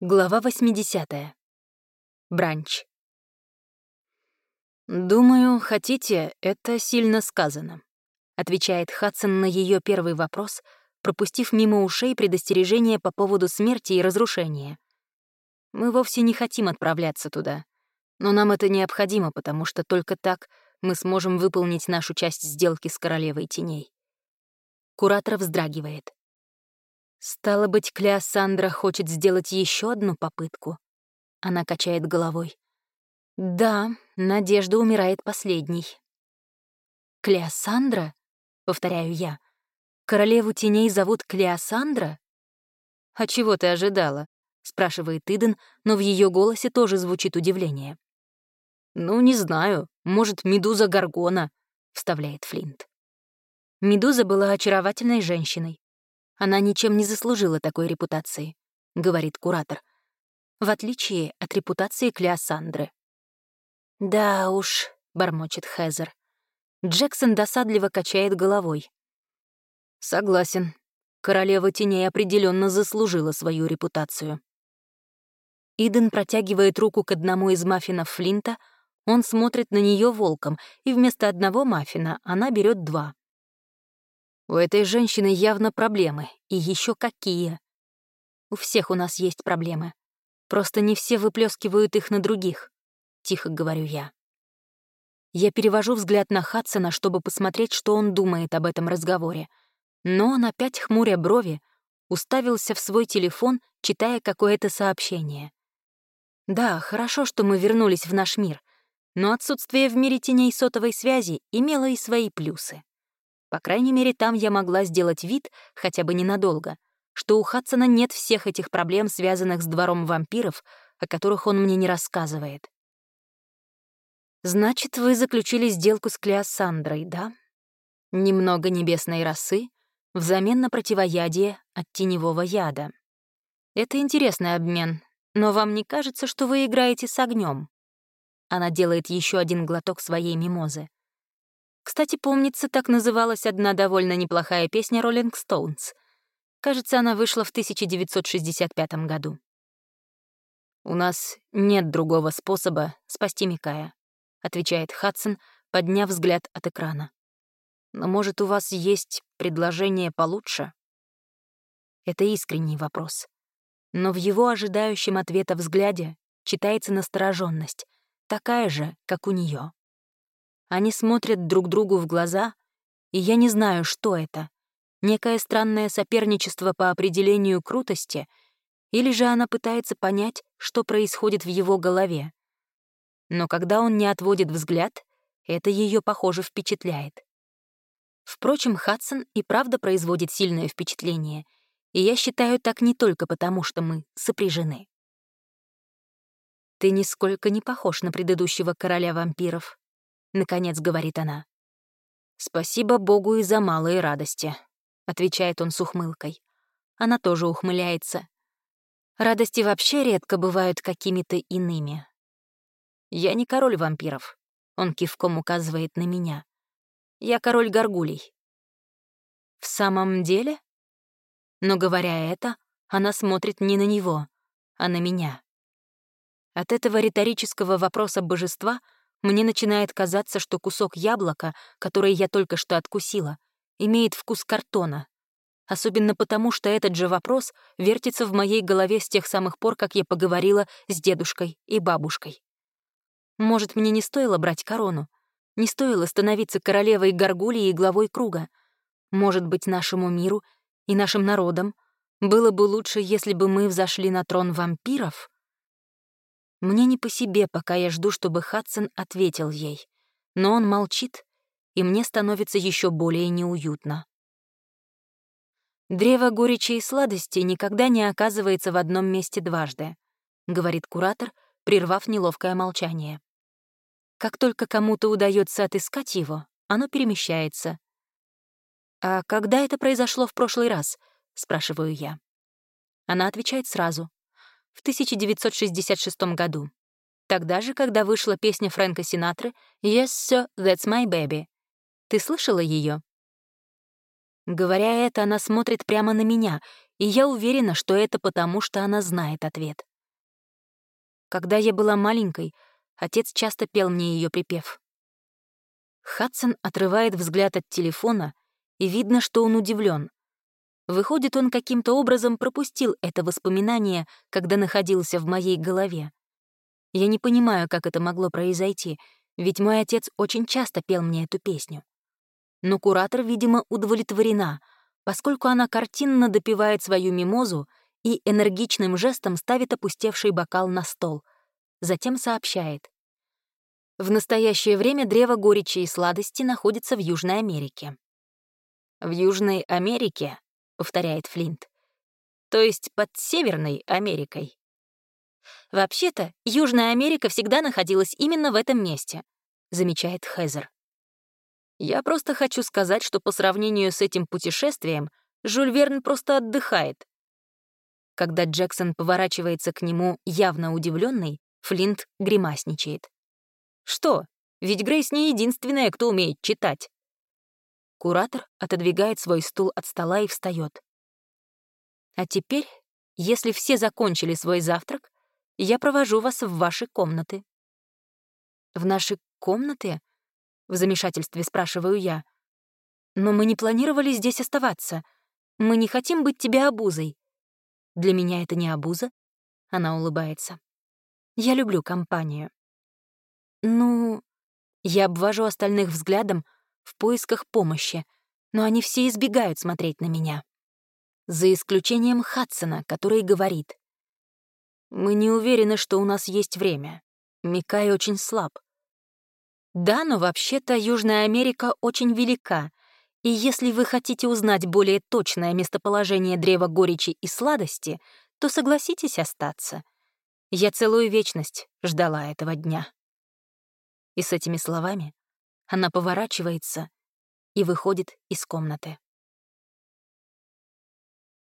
Глава 80. Бранч. «Думаю, хотите, это сильно сказано», — отвечает Хадсон на ее первый вопрос, пропустив мимо ушей предостережение по поводу смерти и разрушения. «Мы вовсе не хотим отправляться туда, но нам это необходимо, потому что только так мы сможем выполнить нашу часть сделки с Королевой Теней». Куратор вздрагивает. Стало быть, Клеосандра хочет сделать еще одну попытку. Она качает головой. Да, надежда умирает последней. Клеосандра? Повторяю я. Королеву теней зовут Клеосандра? А чего ты ожидала? Спрашивает Иден, но в ее голосе тоже звучит удивление. «Ну, не знаю. Может, Медуза Гаргона», — вставляет Флинт. Медуза была очаровательной женщиной. Она ничем не заслужила такой репутации, говорит куратор, в отличие от репутации Клеосандры. Да уж, бормочет Хезер. Джексон досадливо качает головой. Согласен. Королева теней определенно заслужила свою репутацию. Иден протягивает руку к одному из маффинов Флинта, он смотрит на нее волком, и вместо одного маффина она берет два. У этой женщины явно проблемы, и еще какие. У всех у нас есть проблемы. Просто не все выплескивают их на других, — тихо говорю я. Я перевожу взгляд на Хадсона, чтобы посмотреть, что он думает об этом разговоре. Но он опять, хмуря брови, уставился в свой телефон, читая какое-то сообщение. Да, хорошо, что мы вернулись в наш мир, но отсутствие в мире теней сотовой связи имело и свои плюсы. По крайней мере, там я могла сделать вид, хотя бы ненадолго, что у Хадсона нет всех этих проблем, связанных с двором вампиров, о которых он мне не рассказывает. «Значит, вы заключили сделку с Клеосандрой, да? Немного небесной росы взамен на противоядие от теневого яда. Это интересный обмен, но вам не кажется, что вы играете с огнем? Она делает еще один глоток своей мимозы. Кстати, помнится, так называлась одна довольно неплохая песня Rolling Stones. Кажется, она вышла в 1965 году. «У нас нет другого способа спасти Микая», — отвечает Хадсон, подняв взгляд от экрана. «Но, может, у вас есть предложение получше?» Это искренний вопрос. Но в его ожидающем ответа взгляде читается настороженность, такая же, как у нее. Они смотрят друг другу в глаза, и я не знаю, что это. Некое странное соперничество по определению крутости, или же она пытается понять, что происходит в его голове. Но когда он не отводит взгляд, это ее, похоже, впечатляет. Впрочем, Хадсон и правда производит сильное впечатление, и я считаю так не только потому, что мы сопряжены. «Ты нисколько не похож на предыдущего короля вампиров», наконец говорит она. «Спасибо Богу и за малые радости», — отвечает он с ухмылкой. Она тоже ухмыляется. Радости вообще редко бывают какими-то иными. «Я не король вампиров», — он кивком указывает на меня. «Я король горгулей». «В самом деле?» Но, говоря это, она смотрит не на него, а на меня. От этого риторического вопроса божества — мне начинает казаться, что кусок яблока, который я только что откусила, имеет вкус картона. Особенно потому, что этот же вопрос вертится в моей голове с тех самых пор, как я поговорила с дедушкой и бабушкой. Может, мне не стоило брать корону? Не стоило становиться королевой Гаргулии и главой круга? Может быть, нашему миру и нашим народам было бы лучше, если бы мы взошли на трон вампиров? Мне не по себе, пока я жду, чтобы Хадсон ответил ей. Но он молчит, и мне становится еще более неуютно. «Древо горечи и сладости никогда не оказывается в одном месте дважды», — говорит куратор, прервав неловкое молчание. Как только кому-то удается отыскать его, оно перемещается. «А когда это произошло в прошлый раз?» — спрашиваю я. Она отвечает сразу в 1966 году. Тогда же, когда вышла песня Фрэнка Синатры «Yes, sir, that's my baby». Ты слышала ее? Говоря это, она смотрит прямо на меня, и я уверена, что это потому, что она знает ответ. Когда я была маленькой, отец часто пел мне ее припев. Хадсон отрывает взгляд от телефона, и видно, что он удивлен. Выходит, он каким-то образом пропустил это воспоминание, когда находился в моей голове. Я не понимаю, как это могло произойти, ведь мой отец очень часто пел мне эту песню. Но куратор, видимо, удовлетворена, поскольку она картинно допивает свою мимозу и энергичным жестом ставит опустевший бокал на стол. Затем сообщает. В настоящее время древо горечи и сладости находится в Южной Америке. «В Южной Америке?» — повторяет Флинт. «То есть под Северной Америкой?» «Вообще-то, Южная Америка всегда находилась именно в этом месте», — замечает Хезер. «Я просто хочу сказать, что по сравнению с этим путешествием Жюль Верн просто отдыхает». Когда Джексон поворачивается к нему явно удивленный, Флинт гримасничает. «Что? Ведь Грейс не единственная, кто умеет читать». Куратор отодвигает свой стул от стола и встает. «А теперь, если все закончили свой завтрак, я провожу вас в ваши комнаты». «В наши комнаты?» — в замешательстве спрашиваю я. «Но мы не планировали здесь оставаться. Мы не хотим быть тебе обузой». «Для меня это не обуза?» — она улыбается. «Я люблю компанию». «Ну...» Я обвожу остальных взглядом, в поисках помощи, но они все избегают смотреть на меня. За исключением Хадсона, который говорит. «Мы не уверены, что у нас есть время. Микай очень слаб». Да, но вообще-то Южная Америка очень велика, и если вы хотите узнать более точное местоположение древа горечи и сладости, то согласитесь остаться. Я целую вечность ждала этого дня. И с этими словами она поворачивается и выходит из комнаты.